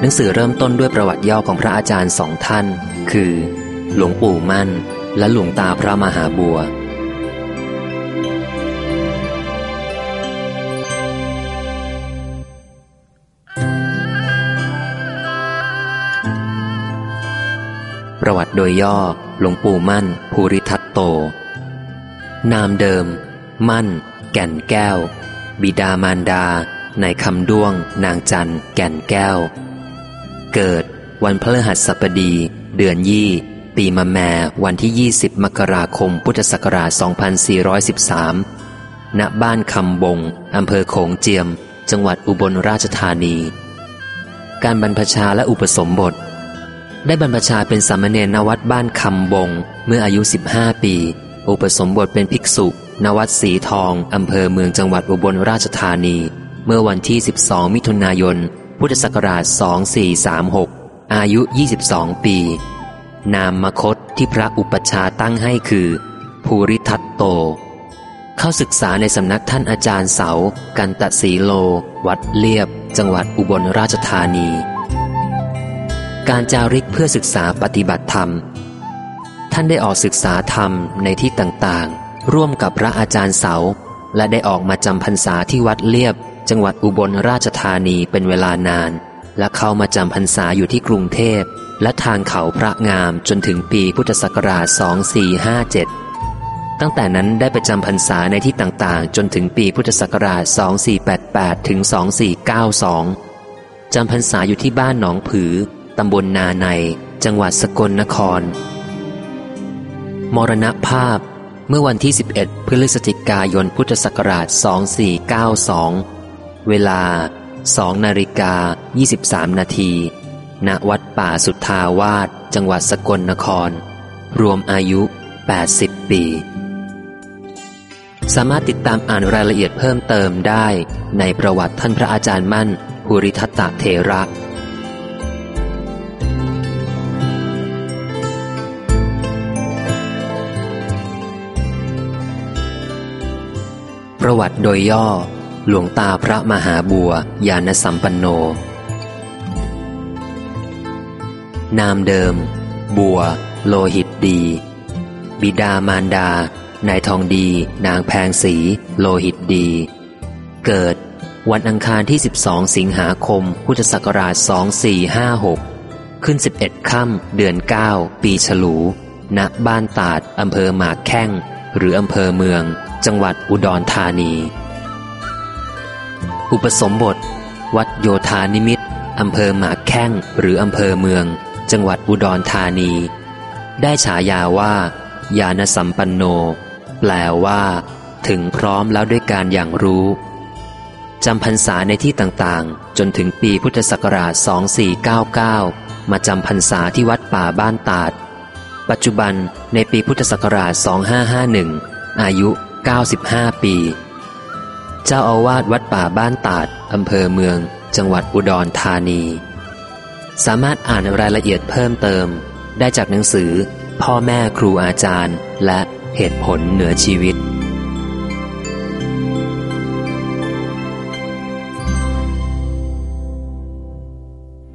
หนังสือเริ่มต้นด้วยประวัติย่อของพระอาจารย์สองท่าน คือ หลวงปู่มั่น และหลวงตาพระมหาบัว ประวัติโดยย่อ หลวงปู่มั่น ภูริทัตโต นามเดิม มั่น แก่นแก้ว บิดามารดา ในคำด้วง นางจันแก่นแก้ว เกิด วันพฤหัสบดี เดือนยี่ ปีมะแมวันที่ 20 มกราคม พุทธศักราช 2413 ณ บ้านคำบง อำเภอโขงเจียม จังหวัดอุบลราชธานี การบรรพชาและอุปสมบท ได้บรรพชาเป็นสามเณรนวัดบ้านคำบง เมื่ออายุ 15 ปี อุปสมบทเป็นภิกษุนวัดสีทอง อำเภอเมืองจังหวัดอุบลราชธานี เมื่อวันที่ 12 มิถุนายน พุทธศักราช 2436 อายุ 22 ปี นามมคตที่พระอุปชาตั้งให้คือ ภูริทัตโต เข้าศึกษาในสำนักท่านอาจารย์เสา กันตะสีโล วัดเลียบ จังหวัดอุบลราชธานี การจาริกเพื่อศึกษาปฏิบัติธรรม ท่านได้ออกศึกษาธรรมในที่ต่างๆ ร่วมกับพระอาจารย์เสา และได้ออกมาจำพรรษาที่วัดเลียบ จังหวัดอุบลราชธานีเป็นเวลานาน และเข้ามาจำพรรษาอยู่ที่กรุงเทพ และทางเขาพระงามจนถึงปีพุทธศักราช 2457 ตั้งแต่นั้นได้ไปจำพรรษาในที่ต่างๆ จนถึงปีพุทธศักราช 2488 ถึง 2492 จำพรรษาอยู่ที่บ้านหนองผือ ตำบลนาใน จังหวัดสกลนคร มรณภาพเมื่อวันที่ 11 พฤศจิกายน พุทธศักราช 2492 เวลา2นาฬิกา 23 นาที ณ วัดป่าสุทธาวาส จังหวัดสกลนคร รวมอายุ 80 ปี สามารถติดตามอ่านรายละเอียดเพิ่มเติมได้ในประวัติท่านพระอาจารย์มั่นภูริทัตตเถระประวัติโดยย่อ หลวงตาพระมหาบัวยานสัมปันโน นามเดิม บัว โลหิตดี บิดามารดา นายทองดี นางแพงสี โลหิตดี เกิด วันอังคารที่ 12 สิงหาคม พุทธศักราช 2456 ขึ้น 11 ค่ำเดือน 9 ปีฉลู ณ บ้านตาดอำเภอหมากแข้ง หรืออำเภอเมือง จังหวัดอุดรธานี อุปสมบท วัดโยธานิมิตอำเภอหมากแข้งหรืออำเภอเมือง จังหวัดอุดรธานี ได้ฉายาว่ายานสัมปันโน แปลว่า ถึงพร้อมแล้วด้วยการอย่างรู้จำพรรษาในที่ต่างๆ จนถึงปีพุทธศักราช 2499 มาจำพรรษาที่วัดป่าบ้านตาด ปัจจุบันในปีพุทธศักราช 2551 อายุ 95 ปี เจ้าอาวาสวัดป่าบ้านตาดอำเภอเมือง จังหวัดอุดรธานี สามารถอ่านรายละเอียดเพิ่มเติม ได้จากหนังสือ พ่อแม่ครูอาจารย์ และเหตุผลเหนือชีวิต